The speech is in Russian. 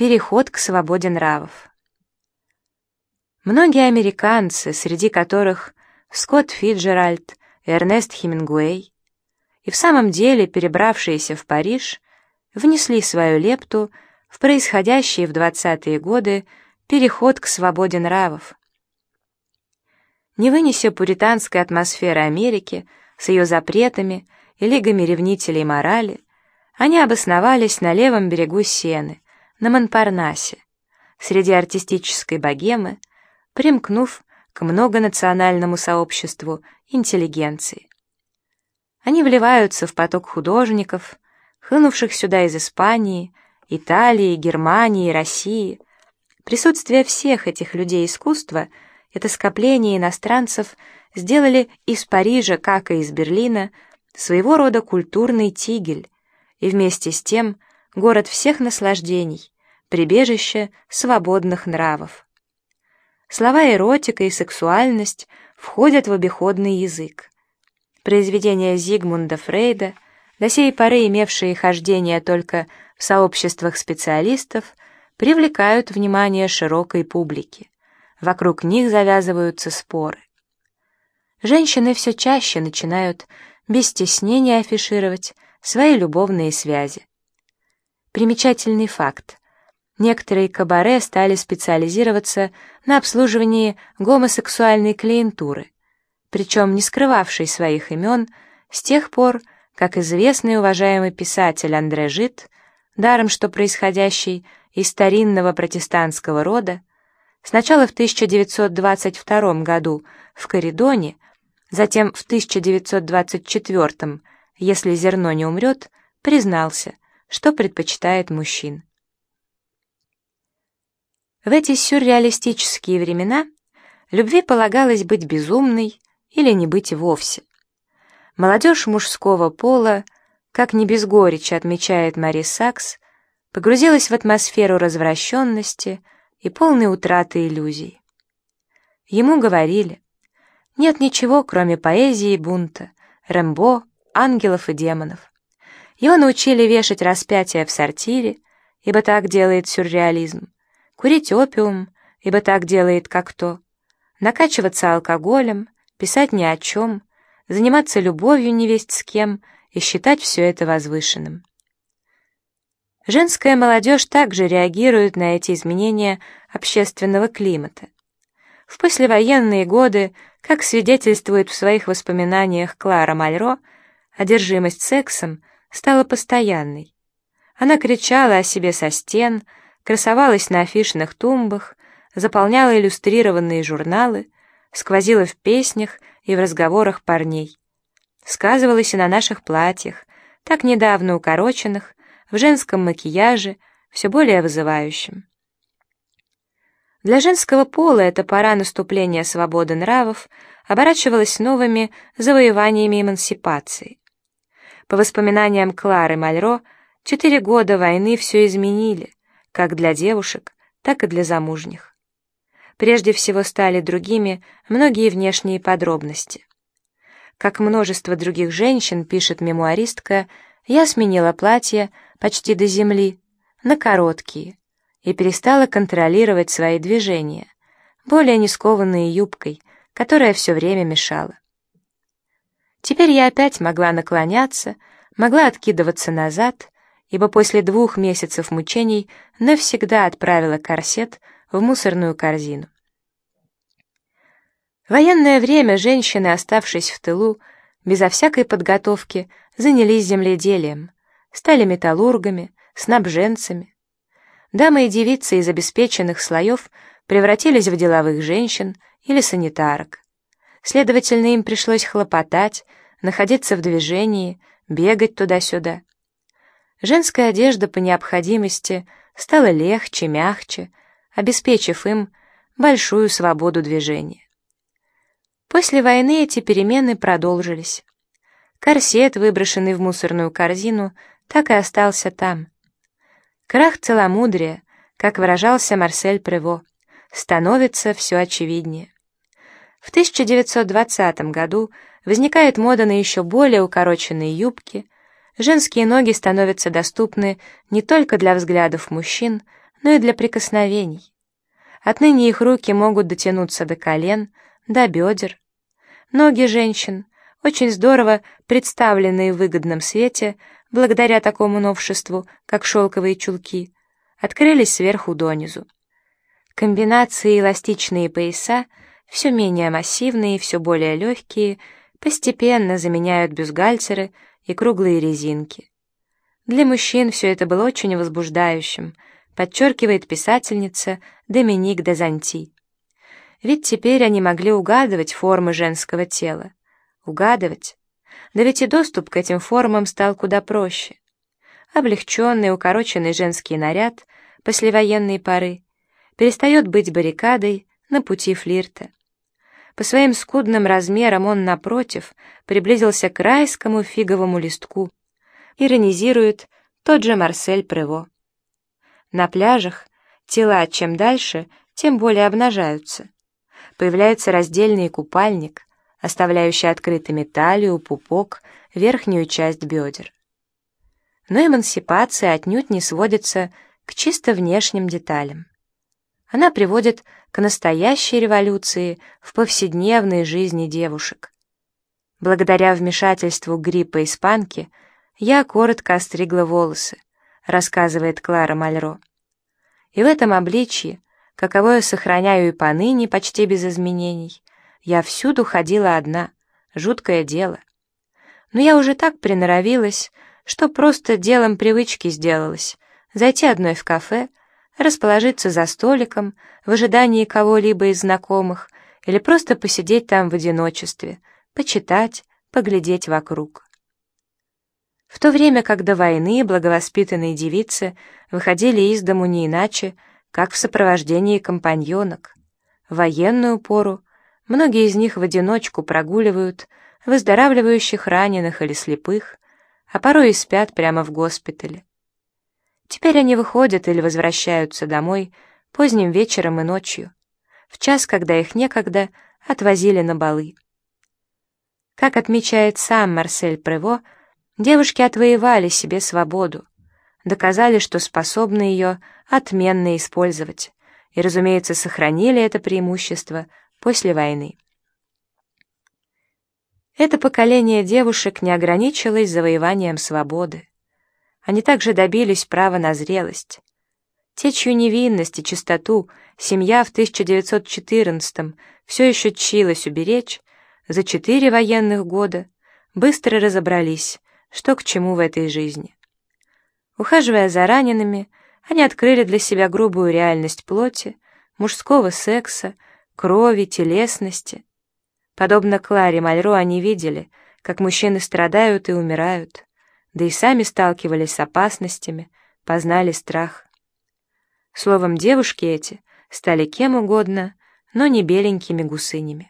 Переход к свободе нравов. Многие американцы, среди которых Скотт Фиджеральд, Эрнест Хемингуэй, и в самом деле перебравшиеся в Париж, внесли свою лепту в происходящий в 20-е годы переход к свободе нравов. Не вынеся пуританской атмосферы Америки с ее запретами и лигами ревнителей морали, они обосновались на левом берегу Сены, на Монпарнасе, среди артистической богемы, примкнув к многонациональному сообществу интеллигенции. Они вливаются в поток художников, хлынувших сюда из Испании, Италии, Германии, России. Присутствие всех этих людей искусства, это скопление иностранцев, сделали из Парижа, как и из Берлина, своего рода культурный тигель, и вместе с тем город всех наслаждений, прибежище свободных нравов. Слова эротика и сексуальность входят в обиходный язык. Произведения Зигмунда Фрейда, до сей поры имевшие хождение только в сообществах специалистов, привлекают внимание широкой публики. Вокруг них завязываются споры. Женщины все чаще начинают без стеснения афишировать свои любовные связи. Примечательный факт. Некоторые кабаре стали специализироваться на обслуживании гомосексуальной клиентуры, причем не скрывавшей своих имен с тех пор, как известный уважаемый писатель Андре Жит, даром что происходящий из старинного протестантского рода, сначала в 1922 году в Коридоне, затем в 1924, если зерно не умрет, признался, что предпочитает мужчин. В эти сюрреалистические времена любви полагалось быть безумной или не быть вовсе. Молодежь мужского пола, как не без горечи отмечает Мари Сакс, погрузилась в атмосферу развращенности и полной утраты иллюзий. Ему говорили, нет ничего, кроме поэзии и бунта, Рэмбо, ангелов и демонов. Его научили вешать распятия в сортире, ибо так делает сюрреализм, курить опиум, ибо так делает как то, накачиваться алкоголем, писать ни о чем, заниматься любовью невесть с кем и считать все это возвышенным. Женская молодежь также реагирует на эти изменения общественного климата. В послевоенные годы, как свидетельствует в своих воспоминаниях Клара Мальро, одержимость сексом стала постоянной. Она кричала о себе со стен, красовалась на афишных тумбах, заполняла иллюстрированные журналы, сквозила в песнях и в разговорах парней. Сказывалась и на наших платьях, так недавно укороченных, в женском макияже, все более вызывающем. Для женского пола эта пора наступления свободы нравов оборачивалась новыми завоеваниями эмансипации. По воспоминаниям Клары Мальро, четыре года войны все изменили, как для девушек, так и для замужних. Прежде всего стали другими многие внешние подробности. Как множество других женщин, пишет мемуаристка, я сменила платье почти до земли на короткие и перестала контролировать свои движения, более не скованные юбкой, которая все время мешала. Теперь я опять могла наклоняться, могла откидываться назад, ибо после двух месяцев мучений навсегда отправила корсет в мусорную корзину. В военное время женщины, оставшись в тылу, безо всякой подготовки, занялись земледелием, стали металлургами, снабженцами. Дамы и девицы из обеспеченных слоев превратились в деловых женщин или санитарок. Следовательно, им пришлось хлопотать, находиться в движении, бегать туда-сюда. Женская одежда по необходимости стала легче, мягче, обеспечив им большую свободу движения. После войны эти перемены продолжились. Корсет, выброшенный в мусорную корзину, так и остался там. Крах целомудрия, как выражался Марсель Прево, становится все очевиднее. В 1920 году возникает мода на еще более укороченные юбки, женские ноги становятся доступны не только для взглядов мужчин, но и для прикосновений. Отныне их руки могут дотянуться до колен, до бедер. Ноги женщин, очень здорово представленные в выгодном свете, благодаря такому новшеству, как шелковые чулки, открылись сверху донизу. Комбинации эластичные пояса, все менее массивные, все более легкие, постепенно заменяют бюстгальтеры и круглые резинки. Для мужчин все это было очень возбуждающим, подчеркивает писательница Доминик де Занти. Ведь теперь они могли угадывать формы женского тела. Угадывать. Да ведь и доступ к этим формам стал куда проще. Облегченный, укороченный женский наряд послевоенной поры перестает быть баррикадой на пути флирта. По своим скудным размерам он, напротив, приблизился к райскому фиговому листку, иронизирует тот же Марсель Прево. На пляжах тела чем дальше, тем более обнажаются. Появляется раздельный купальник, оставляющий открытыми талию, пупок, верхнюю часть бедер. Но эмансипация отнюдь не сводится к чисто внешним деталям. Она приводит к настоящей революции в повседневной жизни девушек. Благодаря вмешательству гриппа испанки я коротко остригла волосы, рассказывает Клара Мальро. И в этом обличье, каковое сохраняю и поныне почти без изменений, я всюду ходила одна, жуткое дело. Но я уже так приноровилась, что просто делом привычки сделалась, зайти одной в кафе, расположиться за столиком в ожидании кого-либо из знакомых или просто посидеть там в одиночестве, почитать, поглядеть вокруг. В то время, как до войны благовоспитанные девицы выходили из дому не иначе, как в сопровождении компаньонок. В военную пору многие из них в одиночку прогуливают выздоравливающих раненых или слепых, а порой и спят прямо в госпитале. Теперь они выходят или возвращаются домой поздним вечером и ночью, в час, когда их некогда отвозили на балы. Как отмечает сам Марсель Прево, девушки отвоевали себе свободу, доказали, что способны ее отменно использовать, и, разумеется, сохранили это преимущество после войны. Это поколение девушек не ограничилось завоеванием свободы. Они также добились права на зрелость. Те, чью невинность и чистоту семья в 1914-м все еще чилась уберечь, за четыре военных года быстро разобрались, что к чему в этой жизни. Ухаживая за ранеными, они открыли для себя грубую реальность плоти, мужского секса, крови, телесности. Подобно Кларе Мальро они видели, как мужчины страдают и умирают да и сами сталкивались с опасностями, познали страх. Словом, девушки эти стали кем угодно, но не беленькими гусынями.